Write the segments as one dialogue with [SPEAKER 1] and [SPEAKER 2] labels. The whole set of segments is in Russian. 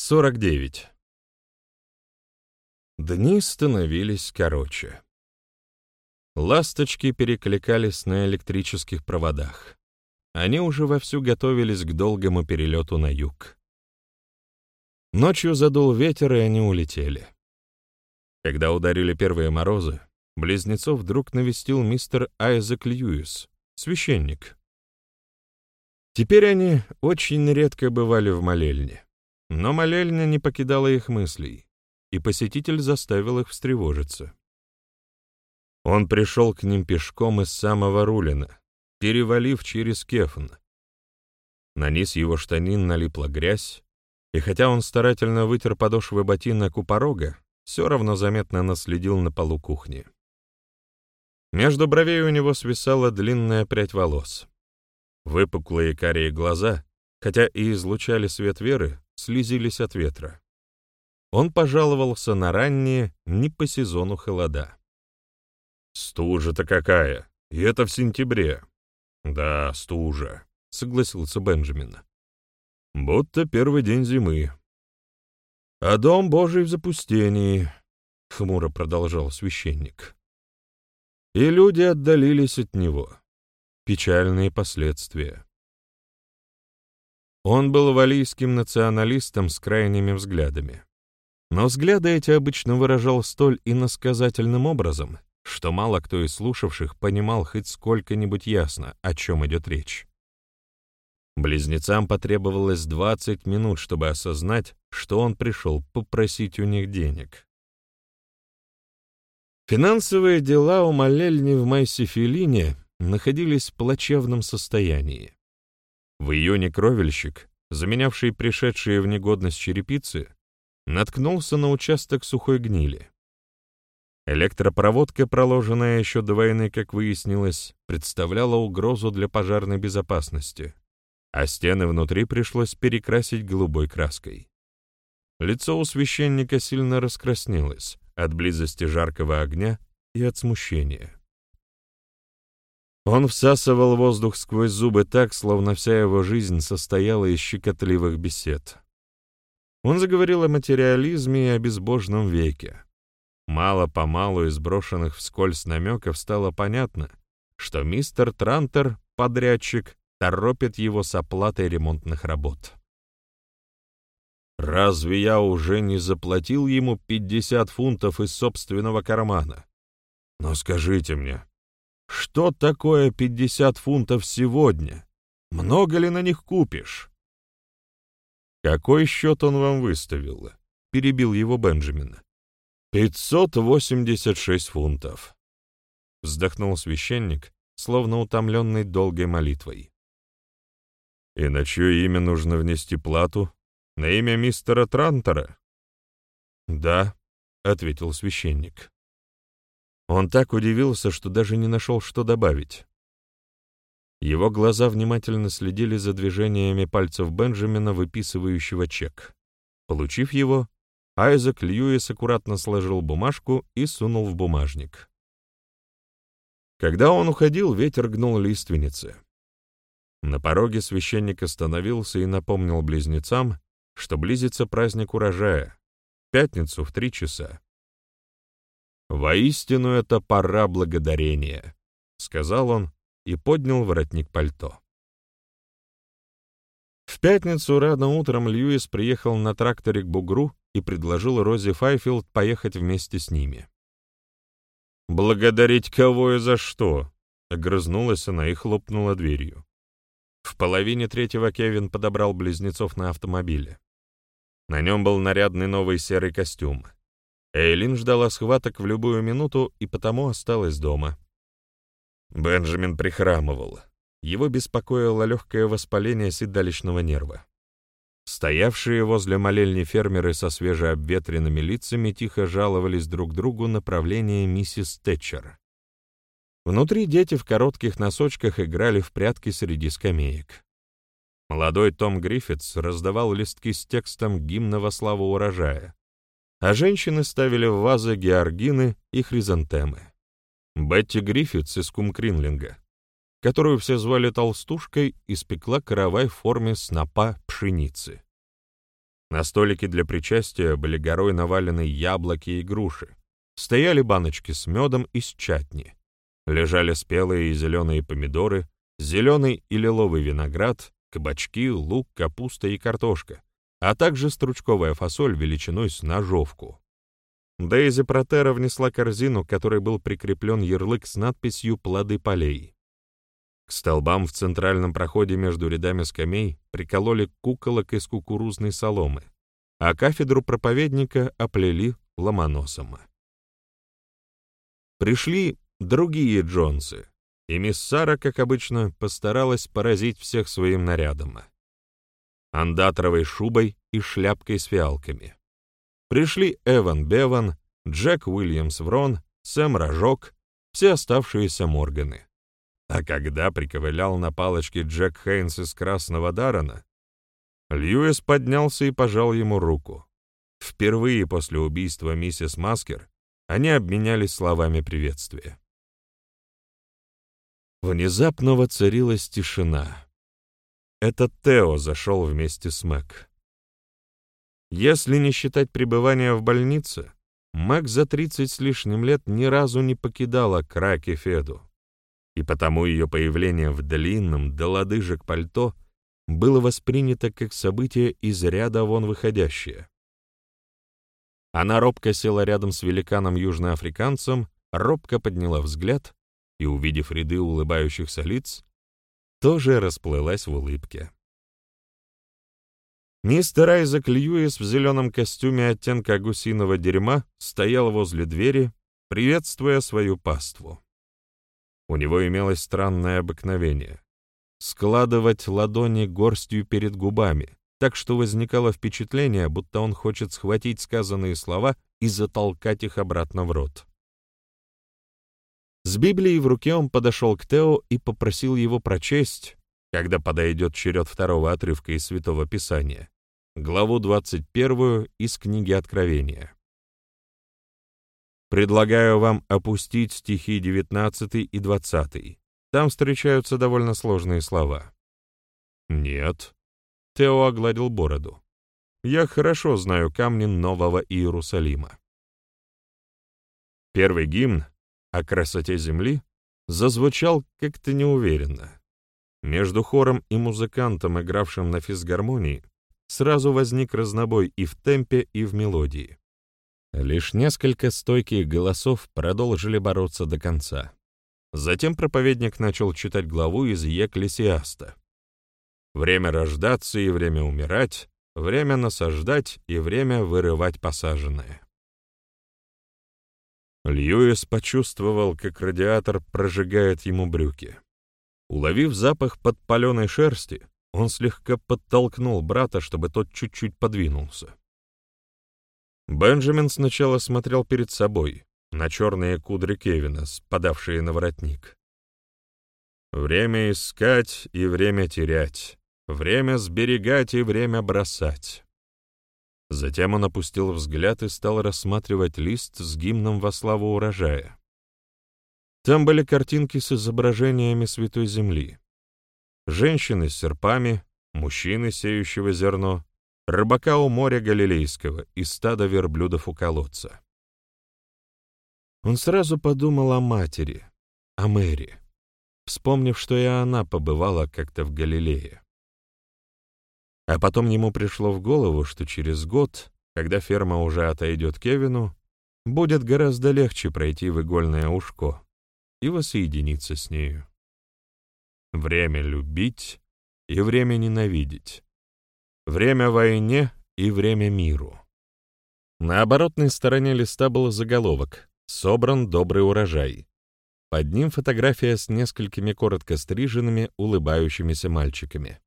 [SPEAKER 1] 49. Дни становились короче. Ласточки перекликались на электрических проводах. Они уже вовсю готовились к долгому перелету на юг. Ночью задул ветер, и они улетели. Когда ударили первые морозы, близнецов вдруг навестил мистер Айзек Льюис, священник. Теперь они очень редко бывали в молельне. Но молельня не покидала их мыслей, и посетитель заставил их встревожиться. Он пришел к ним пешком из самого Рулина, перевалив через Кефн. На низ его штанин налипла грязь, и хотя он старательно вытер подошвы ботинок у порога, все равно заметно наследил на полу кухни. Между бровей у него свисала длинная прядь волос. Выпуклые карие глаза, хотя и излучали свет веры, слезились от ветра. Он пожаловался на ранние, не по сезону холода. «Стужа-то какая! И это в сентябре!» «Да, стужа», — согласился Бенджамин. «Будто первый день зимы». «А дом Божий в запустении», — хмуро продолжал священник. «И люди отдалились от него. Печальные последствия. Он был валийским националистом с крайними взглядами. Но взгляды эти обычно выражал столь иносказательным образом, что мало кто из слушавших понимал хоть сколько-нибудь ясно, о чем идет речь. Близнецам потребовалось 20 минут, чтобы осознать, что он пришел попросить у них денег. Финансовые дела у молельни в Майсифилине находились в плачевном состоянии. В июне кровельщик, заменявший пришедшие в негодность черепицы, наткнулся на участок сухой гнили. Электропроводка, проложенная еще до войны, как выяснилось, представляла угрозу для пожарной безопасности, а стены внутри пришлось перекрасить голубой краской. Лицо у священника сильно раскраснелось от близости жаркого огня и от смущения. Он всасывал воздух сквозь зубы так, словно вся его жизнь состояла из щекотливых бесед. Он заговорил о материализме и о безбожном веке. Мало-помалу из брошенных вскользь намеков стало понятно, что мистер Трантер, подрядчик, торопит его с оплатой ремонтных работ. «Разве я уже не заплатил ему 50 фунтов из собственного кармана? Но скажите мне, что такое 50 фунтов сегодня? Много ли на них купишь? Какой счет он вам выставил? Перебил его Бенджамин. 586 фунтов. Вздохнул священник, словно утомленный долгой молитвой. И на чье имя нужно внести плату? На имя мистера Трантера? Да, ответил священник. Он так удивился, что даже не нашел, что добавить. Его глаза внимательно следили за движениями пальцев Бенджамина, выписывающего чек. Получив его, Айзек Льюис аккуратно сложил бумажку и сунул в бумажник. Когда он уходил, ветер гнул лиственницы. На пороге священник остановился и напомнил близнецам, что близится праздник урожая, пятницу в три часа. «Воистину это пора благодарения», — сказал он и поднял воротник пальто. В пятницу рано утром Льюис приехал на тракторе к бугру и предложил Рози Файфилд поехать вместе с ними. «Благодарить кого и за что?» — огрызнулась она и хлопнула дверью. В половине третьего Кевин подобрал близнецов на автомобиле. На нем был нарядный новый серый костюм — Эйлин ждала схваток в любую минуту и потому осталась дома. Бенджамин прихрамывал. Его беспокоило легкое воспаление седалищного нерва. Стоявшие возле молельни фермеры со свежеобветренными лицами тихо жаловались друг другу направление миссис Тэтчер. Внутри дети в коротких носочках играли в прятки среди скамеек. Молодой Том Гриффитс раздавал листки с текстом гимна во славу урожая, а женщины ставили в вазы георгины и хризантемы. Бетти Гриффитс из Кумкринлинга, которую все звали толстушкой, испекла каравай в форме снопа пшеницы. На столике для причастия были горой навалены яблоки и груши. Стояли баночки с медом и с чатни. Лежали спелые и зеленые помидоры, зеленый и лиловый виноград, кабачки, лук, капуста и картошка, а также стручковая фасоль величиной с ножовку. Дейзи Протера внесла корзину, к которой был прикреплен ярлык с надписью «Плоды полей». К столбам в центральном проходе между рядами скамей прикололи куколок из кукурузной соломы, а кафедру проповедника оплели ломоносом. Пришли другие Джонсы, и мисс Сара, как обычно, постаралась поразить всех своим нарядом. Андатровой шубой и шляпкой с фиалками. Пришли Эван Беван, Джек Уильямс Врон, Сэм Рожок, все оставшиеся Морганы. А когда приковылял на палочке Джек Хейнс из Красного Дарана, Льюис поднялся и пожал ему руку. Впервые после убийства миссис Маскер они обменялись словами приветствия. Внезапно воцарилась тишина. Это Тео зашел вместе с Мэг. Если не считать пребывания в больнице, Мэг за тридцать с лишним лет ни разу не покидала Краки Феду и потому ее появление в длинном до лодыжек пальто было воспринято как событие из ряда вон выходящее. Она робко села рядом с великаном-южноафриканцем, робко подняла взгляд и, увидев ряды улыбающихся лиц, тоже расплылась в улыбке. Мистер Айзек Льюис в зеленом костюме оттенка гусиного дерьма стоял возле двери, приветствуя свою паству. У него имелось странное обыкновение — складывать ладони горстью перед губами, так что возникало впечатление, будто он хочет схватить сказанные слова и затолкать их обратно в рот. С Библией в руке он подошел к Тео и попросил его прочесть, когда подойдет черед второго отрывка из Святого Писания, главу 21 из книги Откровения. Предлагаю вам опустить стихи 19 и 20. Там встречаются довольно сложные слова. Нет. Тео огладил бороду. Я хорошо знаю камни Нового Иерусалима. Первый гимн о красоте земли зазвучал как-то неуверенно. Между хором и музыкантом, игравшим на физгармонии, сразу возник разнобой и в темпе, и в мелодии. Лишь несколько стойких голосов продолжили бороться до конца. Затем проповедник начал читать главу из Екклесиаста. «Время рождаться и время умирать, время насаждать и время вырывать посаженное». Льюис почувствовал, как радиатор прожигает ему брюки. Уловив запах подпаленной шерсти, он слегка подтолкнул брата, чтобы тот чуть-чуть подвинулся. Бенджамин сначала смотрел перед собой, на черные кудри Кевина, спадавшие на воротник. Время искать и время терять, время сберегать и время бросать. Затем он опустил взгляд и стал рассматривать лист с гимном во славу урожая. Там были картинки с изображениями Святой Земли. Женщины с серпами, мужчины, сеющего зерно, рыбака у моря Галилейского и стада верблюдов у колодца. Он сразу подумал о матери, о Мэри, вспомнив, что и она побывала как-то в Галилее. А потом ему пришло в голову, что через год, когда ферма уже отойдет Кевину, будет гораздо легче пройти в игольное ушко и воссоединиться с нею. Время любить и время ненавидеть. Время войне и время миру. На оборотной стороне листа был заголовок «Собран добрый урожай». Под ним фотография с несколькими коротко стриженными, улыбающимися мальчиками.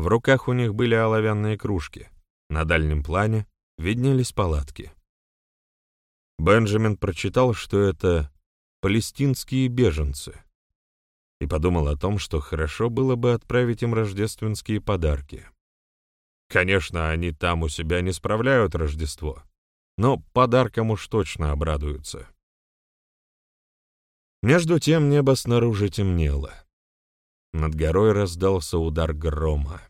[SPEAKER 1] В руках у них были оловянные кружки. На дальнем плане виднелись палатки. Бенджамин прочитал, что это палестинские беженцы, и подумал о том, что хорошо было бы отправить им рождественские подарки. Конечно, они там у себя не справляют Рождество, но подарком уж точно обрадуются. Между тем небо снаружи темнело. Над горой раздался удар грома.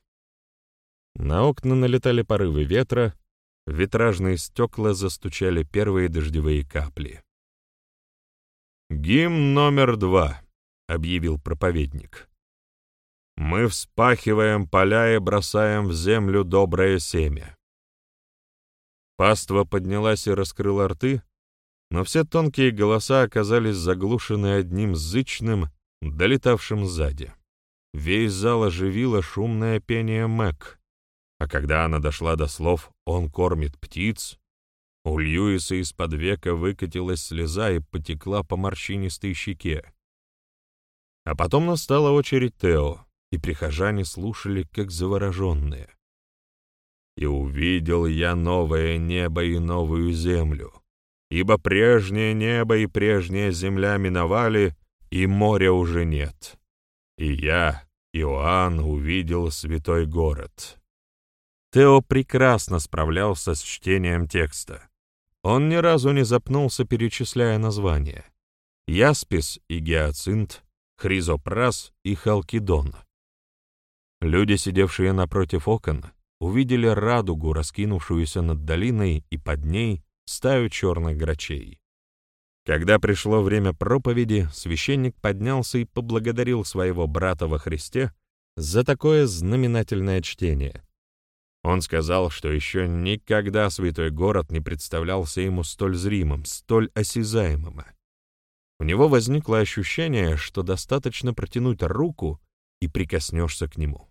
[SPEAKER 1] На окна налетали порывы ветра, в витражные стекла застучали первые дождевые капли. «Гимн номер два», — объявил проповедник. «Мы вспахиваем поля и бросаем в землю доброе семя». Паства поднялась и раскрыла рты, но все тонкие голоса оказались заглушены одним зычным, долетавшим сзади. Весь зал оживило шумное пение Мэг, а когда она дошла до слов «он кормит птиц», у Льюиса из-под века выкатилась слеза и потекла по морщинистой щеке. А потом настала очередь Тео, и прихожане слушали, как завороженные. «И увидел я новое небо и новую землю, ибо прежнее небо и прежняя земля миновали, и моря уже нет. И я, Иоанн, увидел святой город». Тео прекрасно справлялся с чтением текста. Он ни разу не запнулся, перечисляя названия. Яспис и гиацинт, хризопрас и халкидон. Люди, сидевшие напротив окон, увидели радугу, раскинувшуюся над долиной, и под ней стаю черных грачей. Когда пришло время проповеди, священник поднялся и поблагодарил своего брата во Христе за такое знаменательное чтение. Он сказал, что еще никогда святой город не представлялся ему столь зримым, столь осязаемым. У него возникло ощущение, что достаточно протянуть руку и прикоснешься к нему.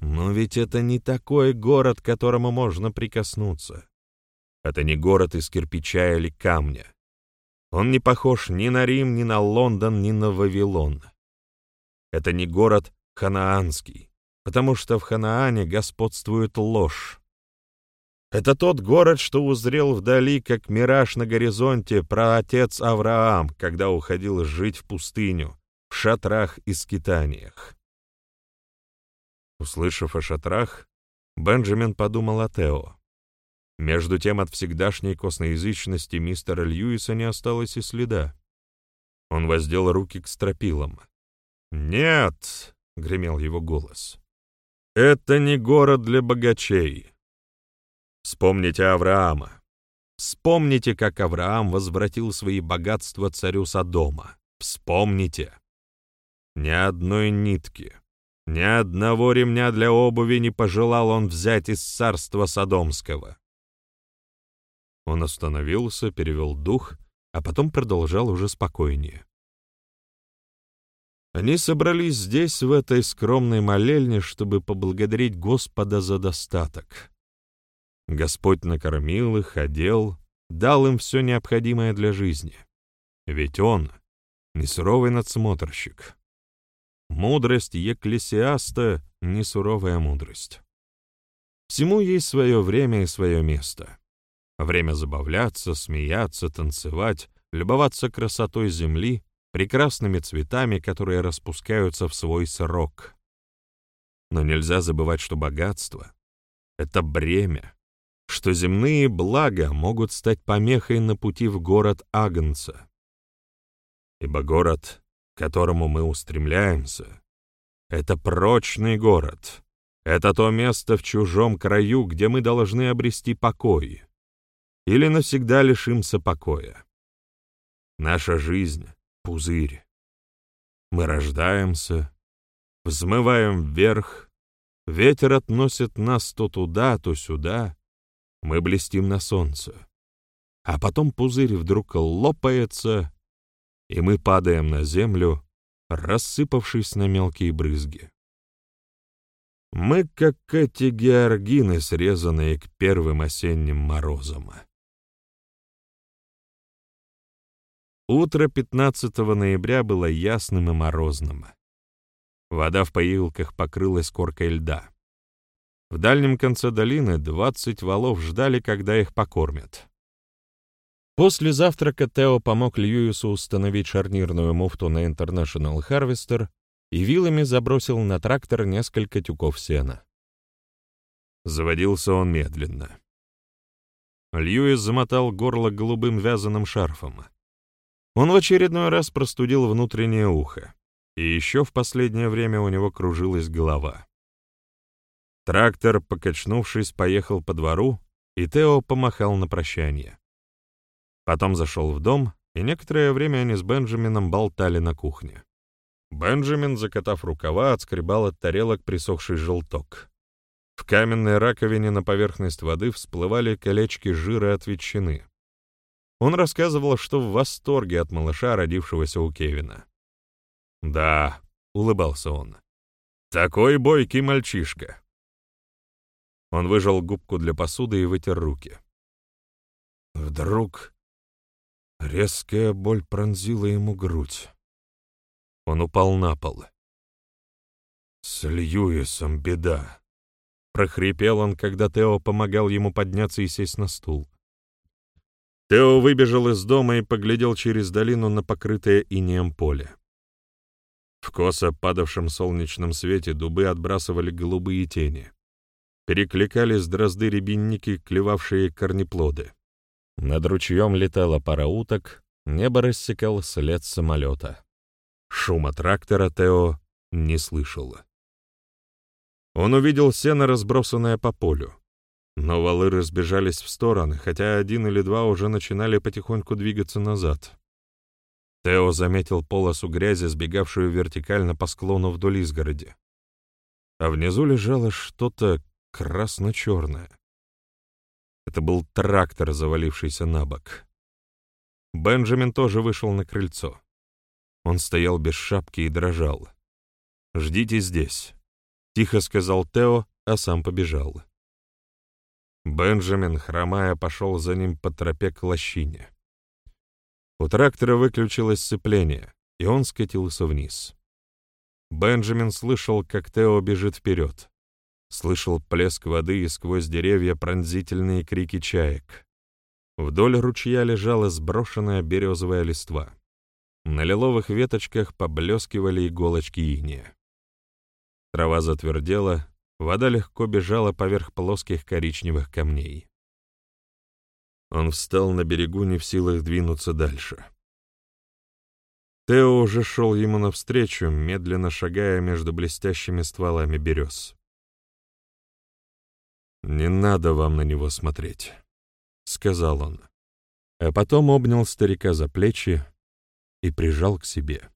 [SPEAKER 1] Но ведь это не такой город, к которому можно прикоснуться. Это не город из кирпича или камня. Он не похож ни на Рим, ни на Лондон, ни на Вавилон. Это не город ханаанский, потому что в Ханаане господствует ложь. Это тот город, что узрел вдали, как мираж на горизонте, про отец Авраам, когда уходил жить в пустыню, в шатрах и скитаниях. Услышав о шатрах, Бенджамин подумал о Тео. Между тем от всегдашней косноязычности мистера Льюиса не осталось и следа. Он воздел руки к стропилам. «Нет!» — гремел его голос. «Это не город для богачей. Вспомните Авраама. Вспомните, как Авраам возвратил свои богатства царю Содома. Вспомните. Ни одной нитки, ни одного ремня для обуви не пожелал он взять из царства Содомского. Он остановился, перевел дух, а потом продолжал уже спокойнее. Они собрались здесь, в этой скромной молельне, чтобы поблагодарить Господа за достаток. Господь накормил их, одел, дал им все необходимое для жизни. Ведь Он — не суровый надсмотрщик. Мудрость Екклесиаста — не суровая мудрость. Всему есть свое время и свое место. Время забавляться, смеяться, танцевать, любоваться красотой земли, прекрасными цветами, которые распускаются в свой срок. Но нельзя забывать, что богатство — это бремя, что земные блага могут стать помехой на пути в город Агнца. Ибо город, к которому мы устремляемся, это прочный город, это то место в чужом краю, где мы должны обрести покой или навсегда лишимся покоя. Наша жизнь — пузырь. Мы рождаемся, взмываем вверх, ветер относит нас то туда, то сюда, мы блестим на солнце. А потом пузырь вдруг лопается, и мы падаем на землю, рассыпавшись на мелкие брызги. Мы как эти георгины, срезанные к первым осенним морозам. Утро 15 ноября было ясным и морозным. Вода в поилках покрылась коркой льда. В дальнем конце долины 20 валов ждали, когда их покормят. После завтрака Тео помог Льюису установить шарнирную муфту на International Harvester и вилами забросил на трактор несколько тюков сена. Заводился он медленно. Льюис замотал горло голубым вязаным шарфом. Он в очередной раз простудил внутреннее ухо, и еще в последнее время у него кружилась голова. Трактор, покачнувшись, поехал по двору, и Тео помахал на прощание. Потом зашел в дом, и некоторое время они с Бенджамином болтали на кухне. Бенджамин, закатав рукава, отскребал от тарелок присохший желток. В каменной раковине на поверхность воды всплывали колечки жира от ветчины. Он рассказывал, что в восторге от малыша, родившегося у Кевина. «Да», — улыбался он, — «такой бойкий мальчишка». Он выжал губку для посуды и вытер руки. Вдруг резкая боль пронзила ему грудь. Он упал на пол. «С Льюисом беда», — прохрипел он, когда Тео помогал ему подняться и сесть на стул. Тео выбежал из дома и поглядел через долину на покрытое инеем поле. В косо падавшем солнечном свете дубы отбрасывали голубые тени. Перекликались дрозды-рябинники, клевавшие корнеплоды. Над ручьем летала пара уток, небо рассекал след самолета. Шума трактора Тео не слышал. Он увидел сено, разбросанное по полю. Но валы разбежались в стороны, хотя один или два уже начинали потихоньку двигаться назад. Тео заметил полосу грязи, сбегавшую вертикально по склону вдоль изгороди. А внизу лежало что-то красно-черное. Это был трактор, завалившийся на бок. Бенджамин тоже вышел на крыльцо. Он стоял без шапки и дрожал. «Ждите здесь», — тихо сказал Тео, а сам побежал. Бенджамин, хромая, пошел за ним по тропе к лощине. У трактора выключилось сцепление, и он скатился вниз. Бенджамин слышал, как Тео бежит вперед. Слышал плеск воды и сквозь деревья пронзительные крики чаек. Вдоль ручья лежала сброшенная березовая листва. На лиловых веточках поблескивали иголочки иния. Трава затвердела, вода легко бежала поверх плоских коричневых камней. Он встал на берегу, не в силах двинуться дальше. Тео уже шел ему навстречу, медленно шагая между блестящими стволами берез. «Не надо вам на него смотреть», — сказал он, а потом обнял старика за плечи и прижал к себе.